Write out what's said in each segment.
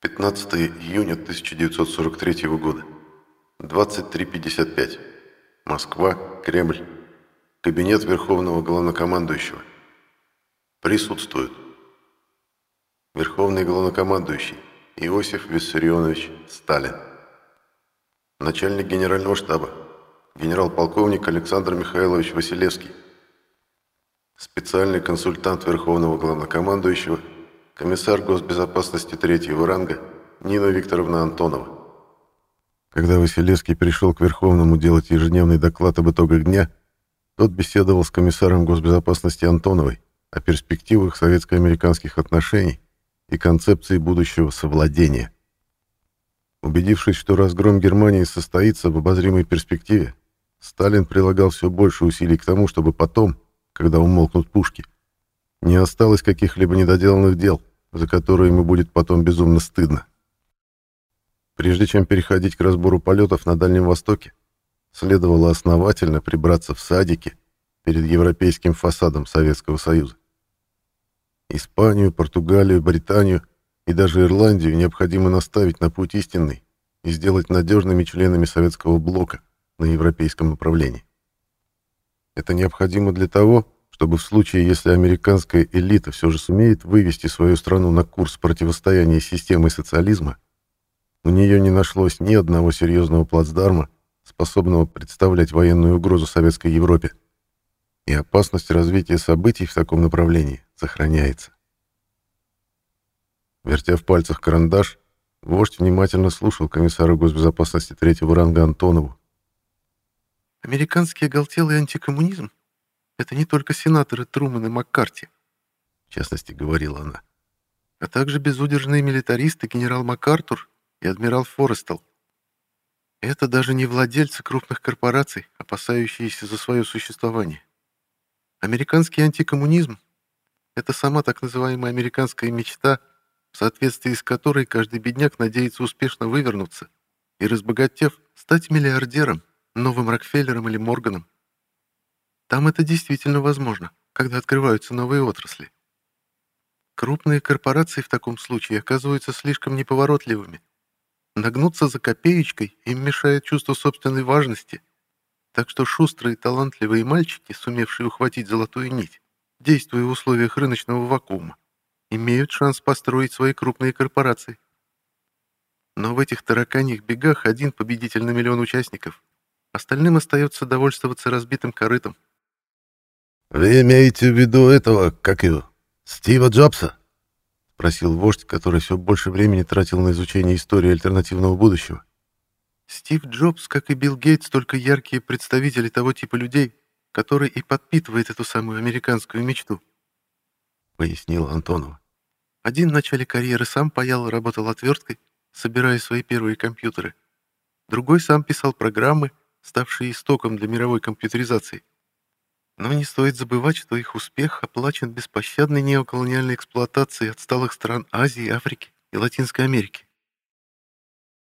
15 июня 1943 года. 23.55. Москва, Кремль. Кабинет Верховного Главнокомандующего. Присутствуют. Верховный Главнокомандующий Иосиф Виссарионович Сталин. Начальник Генерального штаба генерал-полковник Александр Михайлович Василевский. Специальный консультант Верховного Главнокомандующего комиссар госбезопасности третьего ранга Нина Викторовна Антонова. Когда Василевский пришел к Верховному делать ежедневный доклад об итогах дня, тот беседовал с комиссаром госбезопасности Антоновой о перспективах советско-американских отношений и концепции будущего совладения. Убедившись, что разгром Германии состоится в обозримой перспективе, Сталин прилагал все больше усилий к тому, чтобы потом, когда умолкнут пушки, не осталось каких-либо недоделанных дел, за которые ему будет потом безумно стыдно. Прежде чем переходить к разбору полетов на Дальнем Востоке, следовало основательно прибраться в садике перед европейским фасадом Советского Союза. Испанию, Португалию, Британию и даже Ирландию необходимо наставить на путь истинный и сделать надежными членами советского блока на европейском направлении. Это необходимо для того, чтобы в случае, если американская элита все же сумеет вывести свою страну на курс противостояния с системой социализма, у нее не нашлось ни одного серьезного плацдарма, способного представлять военную угрозу Советской Европе, и опасность развития событий в таком направлении сохраняется. Вертя в пальцах карандаш, вождь внимательно слушал комиссара госбезопасности третьего ранга Антонову. «Американский оголтелый антикоммунизм — это не только сенаторы Трумэн и Маккарти», в частности, говорила она, а также безудержные милитаристы генерал МакАртур и адмирал Форестел. Это даже не владельцы крупных корпораций, опасающиеся за свое существование. Американский антикоммунизм — это сама так называемая американская мечта, в соответствии с которой каждый бедняк надеется успешно вывернуться и, разбогатев, стать миллиардером, новым Рокфеллером или Морганом. Там это действительно возможно, когда открываются новые отрасли. Крупные корпорации в таком случае оказываются слишком неповоротливыми. Нагнуться за копеечкой им мешает чувство собственной важности, так что шустрые талантливые мальчики, сумевшие ухватить золотую нить, действуя в условиях рыночного вакуума, имеют шанс построить свои крупные корпорации. Но в этих тараканьих бегах один победитель на миллион участников. Остальным остается довольствоваться разбитым корытом. «Вы имеете в виду этого, как его, Стива Джобса?» — спросил вождь, который все больше времени тратил на изучение истории альтернативного будущего. Стив Джобс, как и Билл Гейтс, только яркие представители того типа людей, который и подпитывает эту самую американскую мечту», — пояснила Антонова. «Один в начале карьеры сам паял и работал отверткой, собирая свои первые компьютеры. Другой сам писал программы, ставшие истоком для мировой компьютеризации. Но не стоит забывать, что их успех оплачен беспощадной неоколониальной эксплуатацией отсталых стран Азии, Африки и Латинской Америки.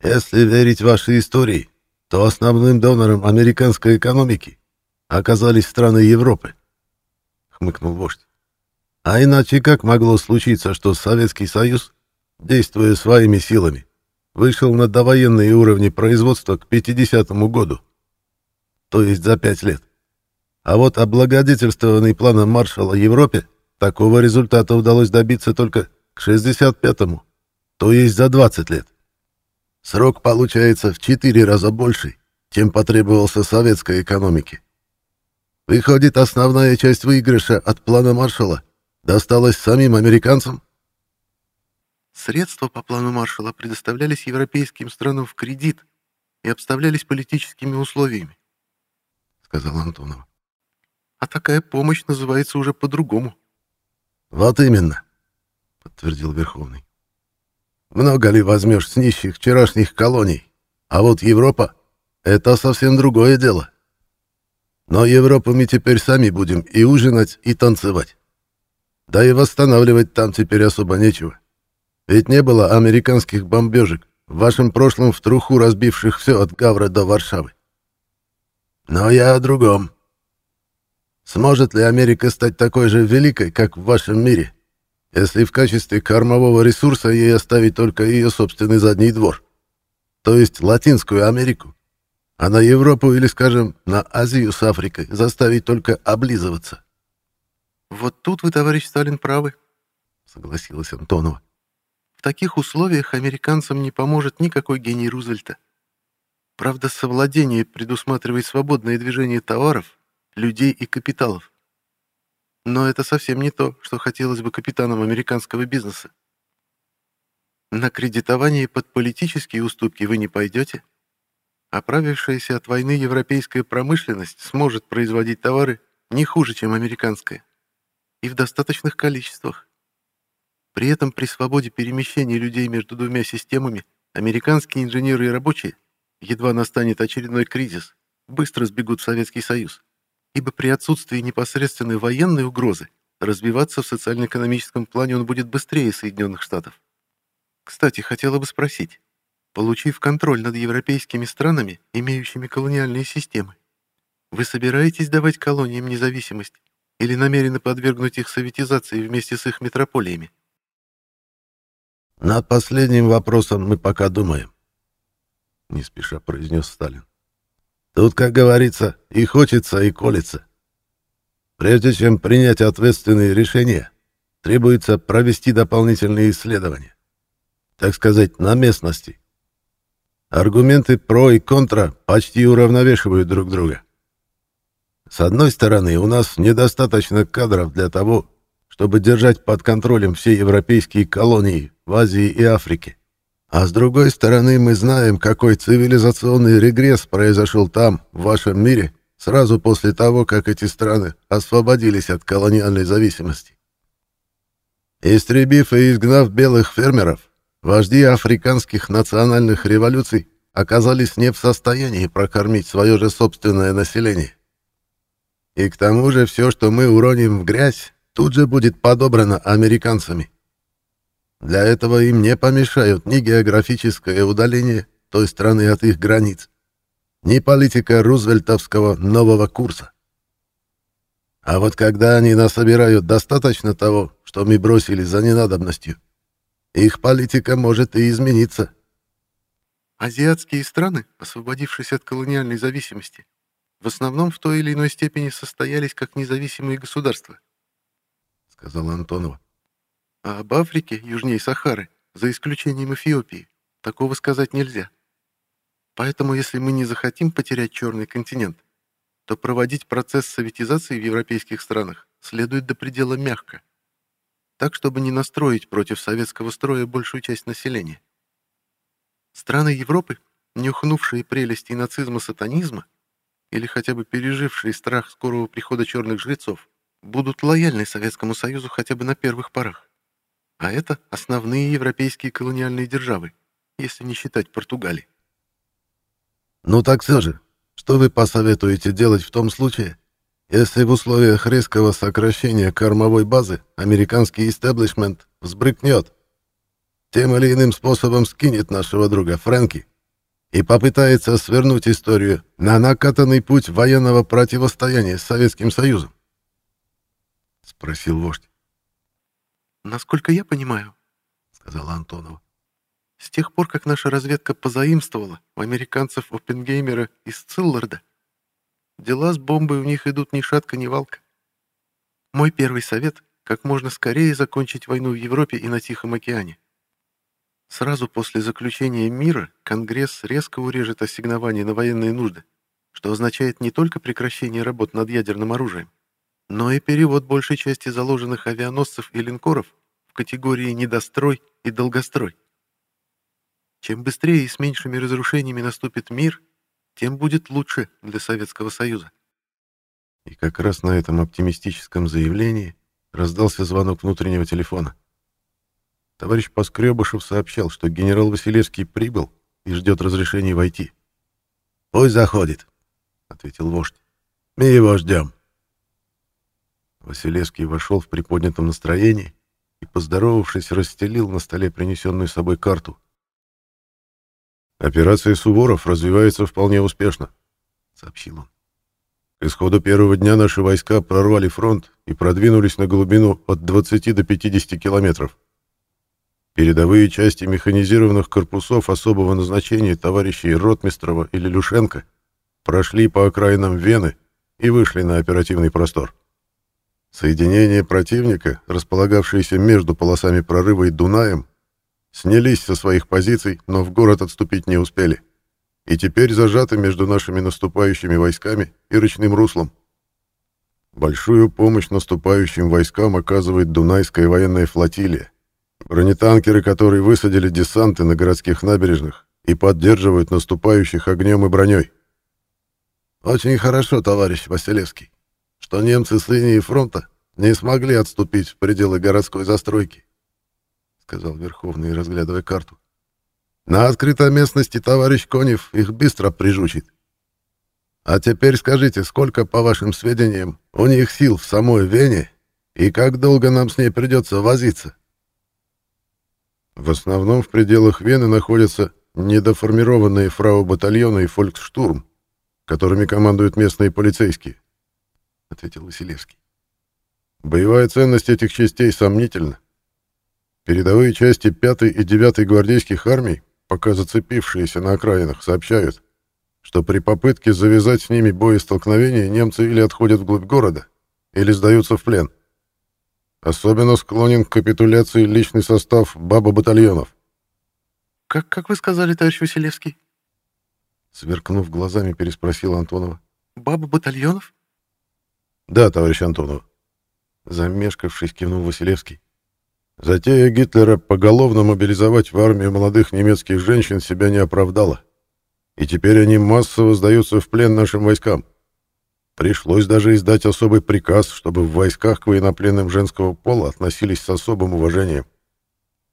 Если верить вашей истории, то основным донором американской экономики оказались страны Европы, — хмыкнул вождь. А иначе как могло случиться, что Советский Союз, действуя своими силами, вышел на довоенные уровни производства к 50-му году? то есть за пять лет. А вот облагодетельствованный планом Маршалла Европе такого результата удалось добиться только к 65-му, то есть за 20 лет. Срок получается в 4 раза больше, чем потребовался советской экономике. Выходит, основная часть выигрыша от плана Маршалла досталась самим американцам? Средства по плану Маршалла предоставлялись европейским странам в кредит и обставлялись политическими условиями сказал Антонов. А такая помощь называется уже по-другому. Вот именно, подтвердил Верховный. Много ли возьмешь с нищих вчерашних колоний? А вот Европа — это совсем другое дело. Но Европу мы теперь сами будем и ужинать, и танцевать. Да и восстанавливать там теперь особо нечего. Ведь не было американских бомбежек, в вашем прошлом в труху разбивших все от Гавра до Варшавы. Но я о другом. Сможет ли Америка стать такой же великой, как в вашем мире, если в качестве кормового ресурса ей оставить только ее собственный задний двор, то есть Латинскую Америку, а на Европу или, скажем, на Азию с Африкой заставить только облизываться. «Вот тут вы, товарищ Сталин, правы», — согласилась Антонова. «В таких условиях американцам не поможет никакой гений Рузвельта. Правда, совладение предусматривает свободное движение товаров, людей и капиталов. Но это совсем не то, что хотелось бы капитанам американского бизнеса. На кредитование под политические уступки вы не пойдете. Оправившаяся от войны европейская промышленность сможет производить товары не хуже, чем американская, и в достаточных количествах. При этом при свободе перемещения людей между двумя системами американские инженеры и рабочие, едва настанет очередной кризис, быстро сбегут в Советский Союз ибо при отсутствии непосредственной военной угрозы развиваться в социально-экономическом плане он будет быстрее Соединенных Штатов. Кстати, хотела бы спросить, получив контроль над европейскими странами, имеющими колониальные системы, вы собираетесь давать колониям независимость или намерены подвергнуть их советизации вместе с их метрополиями? Над последним вопросом мы пока думаем, не спеша произнес Сталин. Тут, как говорится, и хочется, и колется. Прежде чем принять ответственные решения, требуется провести дополнительные исследования. Так сказать, на местности. Аргументы про и контра почти уравновешивают друг друга. С одной стороны, у нас недостаточно кадров для того, чтобы держать под контролем все европейские колонии в Азии и Африке. А с другой стороны, мы знаем, какой цивилизационный регресс произошел там, в вашем мире, сразу после того, как эти страны освободились от колониальной зависимости. Истребив и изгнав белых фермеров, вожди африканских национальных революций оказались не в состоянии прокормить свое же собственное население. И к тому же все, что мы уроним в грязь, тут же будет подобрано американцами. Для этого им не помешают ни географическое удаление той страны от их границ, ни политика рузвельтовского нового курса. А вот когда они насобирают достаточно того, что мы бросили за ненадобностью, их политика может и измениться. Азиатские страны, освободившись от колониальной зависимости, в основном в той или иной степени состоялись как независимые государства, — сказала Антонова. А об Африке, южнее Сахары, за исключением Эфиопии, такого сказать нельзя. Поэтому, если мы не захотим потерять черный континент, то проводить процесс советизации в европейских странах следует до предела мягко, так, чтобы не настроить против советского строя большую часть населения. Страны Европы, нюхнувшие прелести нацизма-сатанизма, или хотя бы пережившие страх скорого прихода черных жрецов, будут лояльны Советскому Союзу хотя бы на первых порах. А это основные европейские колониальные державы, если не считать Португалии. Ну так все же, что вы посоветуете делать в том случае, если в условиях резкого сокращения кормовой базы американский истеблишмент взбрыкнет, тем или иным способом скинет нашего друга Фрэнки и попытается свернуть историю на накатанный путь военного противостояния с Советским Союзом? — спросил вождь. «Насколько я понимаю», — сказала Антонова, «с тех пор, как наша разведка позаимствовала у американцев Оппенгеймера из Цилларда, дела с бомбой у них идут ни шатка, ни валка. Мой первый совет — как можно скорее закончить войну в Европе и на Тихом океане. Сразу после заключения мира Конгресс резко урежет ассигнования на военные нужды, что означает не только прекращение работ над ядерным оружием, но и перевод большей части заложенных авианосцев и линкоров в категории «недострой» и «долгострой». Чем быстрее и с меньшими разрушениями наступит мир, тем будет лучше для Советского Союза. И как раз на этом оптимистическом заявлении раздался звонок внутреннего телефона. Товарищ Поскребышев сообщал, что генерал Василевский прибыл и ждет разрешения войти. «Пусть заходит», — ответил вождь. «Мы его ждем». Василевский вошел в приподнятом настроении и, поздоровавшись, расстелил на столе принесенную с собой карту. «Операция «Суворов» развивается вполне успешно», — сообщил он. К исходу первого дня наши войска прорвали фронт и продвинулись на глубину от 20 до 50 километров. Передовые части механизированных корпусов особого назначения товарищей Ротмистрова или Люшенко прошли по окраинам Вены и вышли на оперативный простор. Соединения противника, располагавшиеся между полосами прорыва и Дунаем, снялись со своих позиций, но в город отступить не успели. И теперь зажаты между нашими наступающими войсками и речным руслом. Большую помощь наступающим войскам оказывает Дунайская военная флотилия, бронетанкеры, которые высадили десанты на городских набережных и поддерживают наступающих огнем и броней. Очень хорошо, товарищ Василевский, что немцы с линии фронта не смогли отступить в пределы городской застройки, сказал Верховный, разглядывая карту. На открытой местности товарищ Конев их быстро прижучит. А теперь скажите, сколько, по вашим сведениям, у них сил в самой Вене и как долго нам с ней придется возиться? В основном в пределах Вены находятся недоформированные фрау-батальоны и фольксштурм, которыми командуют местные полицейские, — ответил Василевский. Боевая ценность этих частей сомнительна. Передовые части 5 и 9 гвардейских армий, пока зацепившиеся на окраинах, сообщают, что при попытке завязать с ними боестолкновение немцы или отходят вглубь города, или сдаются в плен. Особенно склонен к капитуляции личный состав баба-батальонов. «Как, «Как вы сказали, товарищ Василевский?» Сверкнув глазами, переспросил Антонова. «Баба батальонов?» «Да, товарищ Антонов». Замешкавшись, кивнул Василевский. Затея Гитлера поголовно мобилизовать в армию молодых немецких женщин себя не оправдала. И теперь они массово сдаются в плен нашим войскам. Пришлось даже издать особый приказ, чтобы в войсках к военнопленным женского пола относились с особым уважением.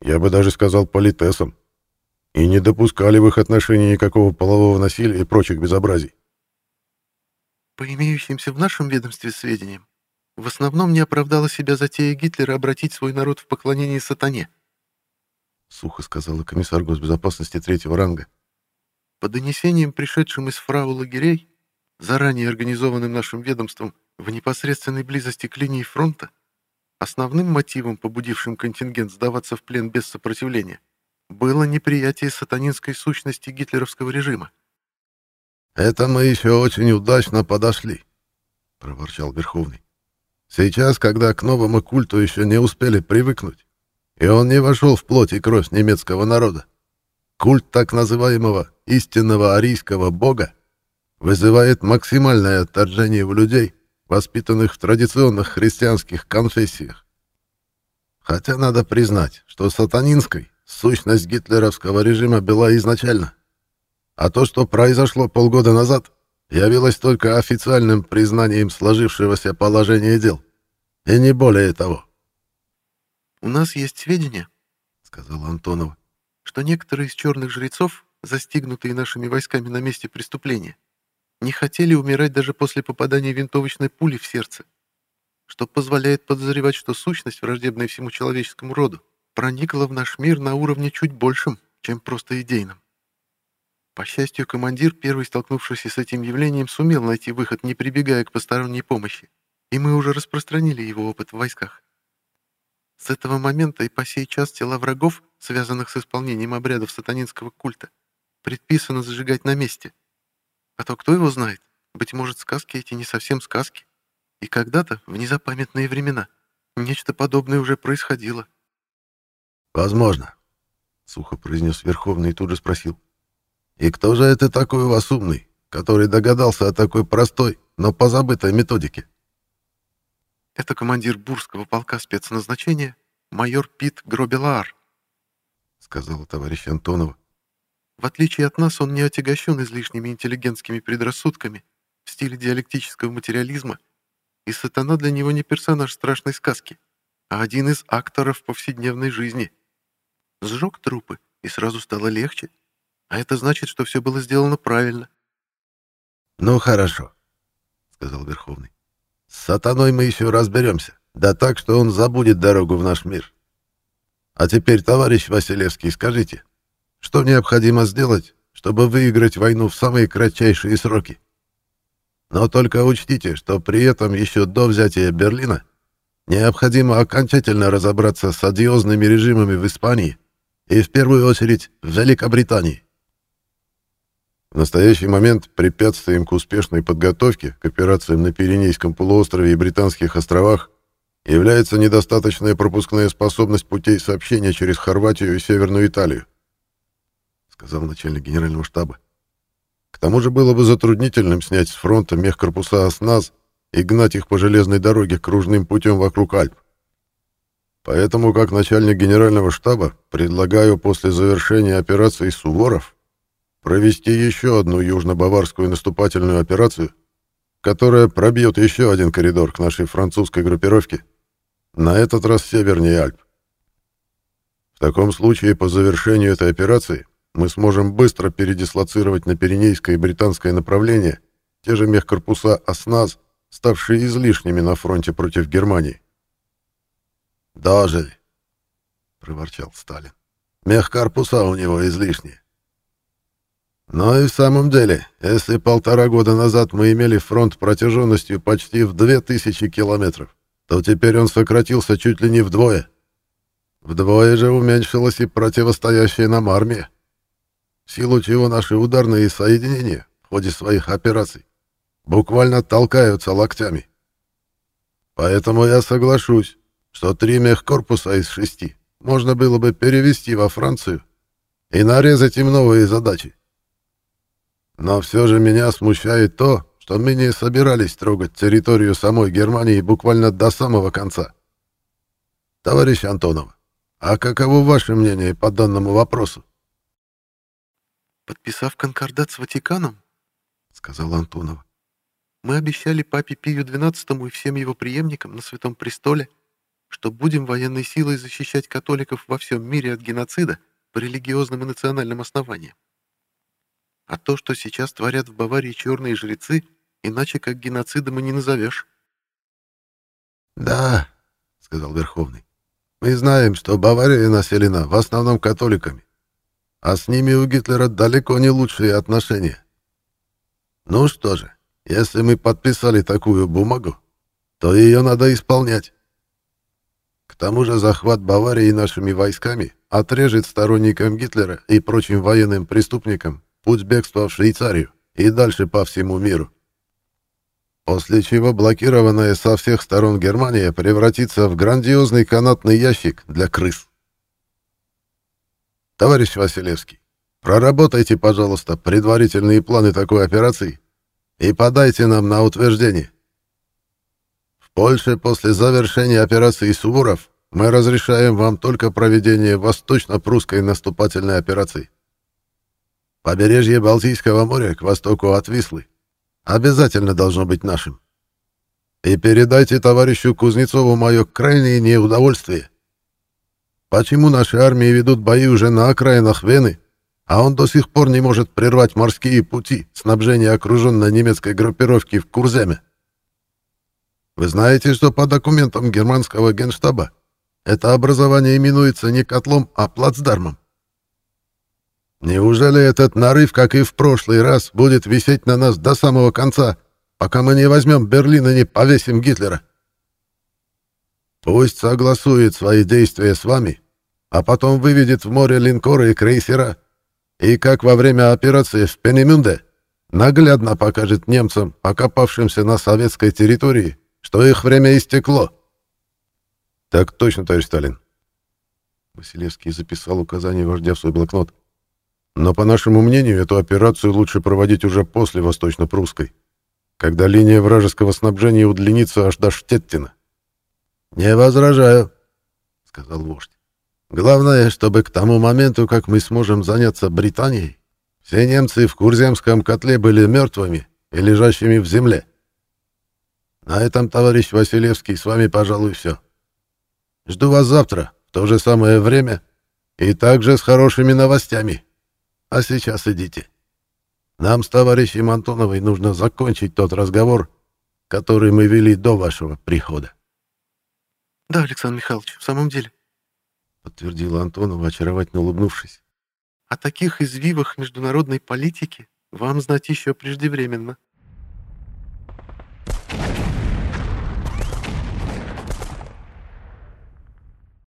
Я бы даже сказал политесом и не допускали в их отношении никакого полового насилия и прочих безобразий. По имеющимся в нашем ведомстве сведениям, в основном не оправдала себя затея Гитлера обратить свой народ в поклонение сатане. Сухо сказала комиссар госбезопасности третьего ранга. По донесениям, пришедшим из фрау лагерей, заранее организованным нашим ведомством в непосредственной близости к линии фронта, основным мотивом, побудившим контингент сдаваться в плен без сопротивления, было неприятие сатанинской сущности гитлеровского режима. «Это мы еще очень удачно подошли», — проворчал Верховный. «Сейчас, когда к новому культу еще не успели привыкнуть, и он не вошел в плоть и кровь немецкого народа, культ так называемого истинного арийского бога вызывает максимальное отторжение у людей, воспитанных в традиционных христианских конфессиях. Хотя надо признать, что сатанинской Сущность гитлеровского режима была изначально. А то, что произошло полгода назад, явилось только официальным признанием сложившегося положения дел. И не более того. «У нас есть сведения», — сказал Антонова, «что некоторые из черных жрецов, застигнутые нашими войсками на месте преступления, не хотели умирать даже после попадания винтовочной пули в сердце, что позволяет подозревать, что сущность, враждебная всему человеческому роду, проникла в наш мир на уровне чуть большем, чем просто идейном. По счастью, командир, первый столкнувшийся с этим явлением, сумел найти выход, не прибегая к посторонней помощи, и мы уже распространили его опыт в войсках. С этого момента и по сей час тела врагов, связанных с исполнением обрядов сатанинского культа, предписано зажигать на месте. А то кто его знает, быть может, сказки эти не совсем сказки, и когда-то, в незапамятные времена, нечто подобное уже происходило. «Возможно», — сухо произнес Верховный и тут же спросил. «И кто же это такой у вас умный, который догадался о такой простой, но позабытой методике?» «Это командир Бурского полка спецназначения, майор Пит Гробелаар», — сказала товарищ Антонова. «В отличие от нас, он не отягощен излишними интеллигентскими предрассудками в стиле диалектического материализма, и сатана для него не персонаж страшной сказки, а один из акторов повседневной жизни» сжег трупы, и сразу стало легче. А это значит, что все было сделано правильно. «Ну, хорошо», — сказал Верховный. «С сатаной мы еще разберемся, да так, что он забудет дорогу в наш мир. А теперь, товарищ Василевский, скажите, что необходимо сделать, чтобы выиграть войну в самые кратчайшие сроки?» Но только учтите, что при этом еще до взятия Берлина необходимо окончательно разобраться с одиозными режимами в Испании и в первую очередь в Великобритании. В настоящий момент препятствием к успешной подготовке к операциям на Пиренейском полуострове и Британских островах является недостаточная пропускная способность путей сообщения через Хорватию и Северную Италию, сказал начальник генерального штаба. К тому же было бы затруднительным снять с фронта мехкорпуса «Осназ» и гнать их по железной дороге кружным путем вокруг Альп. Поэтому, как начальник генерального штаба, предлагаю после завершения операции «Суворов» провести еще одну южно-баварскую наступательную операцию, которая пробьет еще один коридор к нашей французской группировке, на этот раз севернее Альп. В таком случае, по завершению этой операции, мы сможем быстро передислоцировать на Пиренейское и Британское направление те же мехкорпуса «Осназ», ставшие излишними на фронте против Германии. «Дожили», — проворчал Сталин. «Мехкорпуса у него излишние». Но и в самом деле, если полтора года назад мы имели фронт протяженностью почти в 2000 километров, то теперь он сократился чуть ли не вдвое. Вдвое же уменьшилась и противостоящая нам армия в силу чего наши ударные соединения в ходе своих операций буквально толкаются локтями. Поэтому я соглашусь, что три мехкорпуса из шести можно было бы перевести во Францию и нарезать им новые задачи. Но все же меня смущает то, что мы не собирались трогать территорию самой Германии буквально до самого конца. Товарищ Антонов, а каково ваше мнение по данному вопросу? подписав конкордат с Ватиканом, — сказал Антонова, — мы обещали папе Пию XII и всем его преемникам на Святом Престоле, что будем военной силой защищать католиков во всем мире от геноцида по религиозным и национальным основаниям. А то, что сейчас творят в Баварии черные жрецы, иначе как геноцидом и не назовешь. «Да», — сказал Верховный, — «мы знаем, что Бавария населена в основном католиками а с ними у Гитлера далеко не лучшие отношения. Ну что же, если мы подписали такую бумагу, то ее надо исполнять. К тому же захват Баварии нашими войсками отрежет сторонникам Гитлера и прочим военным преступникам путь бегства в Швейцарию и дальше по всему миру. После чего блокированная со всех сторон Германия превратится в грандиозный канатный ящик для крыс. Товарищ Василевский, проработайте, пожалуйста, предварительные планы такой операции и подайте нам на утверждение. В Польше после завершения операции «Суворов» мы разрешаем вам только проведение восточно-прусской наступательной операции. Побережье Балтийского моря к востоку от Вислы обязательно должно быть нашим. И передайте товарищу Кузнецову мое крайнее неудовольствие Почему наши армии ведут бои уже на окраинах Вены, а он до сих пор не может прервать морские пути снабжения окруженной немецкой группировки в Курземе? Вы знаете, что по документам германского генштаба это образование именуется не котлом, а плацдармом? Неужели этот нарыв, как и в прошлый раз, будет висеть на нас до самого конца, пока мы не возьмем Берлин и не повесим Гитлера? Пусть согласует свои действия с вами, а потом выведет в море линкоры и крейсера, и, как во время операции в Пенемюнде, наглядно покажет немцам, окопавшимся на советской территории, что их время истекло. Так точно, товарищ Сталин. Василевский записал указание вождя в свой блокнот. Но, по нашему мнению, эту операцию лучше проводить уже после Восточно-Прусской, когда линия вражеского снабжения удлинится аж до Штеттина. «Не возражаю», — сказал вождь. «Главное, чтобы к тому моменту, как мы сможем заняться Британией, все немцы в Курземском котле были мертвыми и лежащими в земле. На этом, товарищ Василевский, с вами, пожалуй, все. Жду вас завтра, в то же самое время, и также с хорошими новостями. А сейчас идите. Нам с товарищем Антоновой нужно закончить тот разговор, который мы вели до вашего прихода. «Да, Александр Михайлович, в самом деле», — подтвердила Антонова, очаровательно улыбнувшись. «О таких извивах международной политики вам знать еще преждевременно».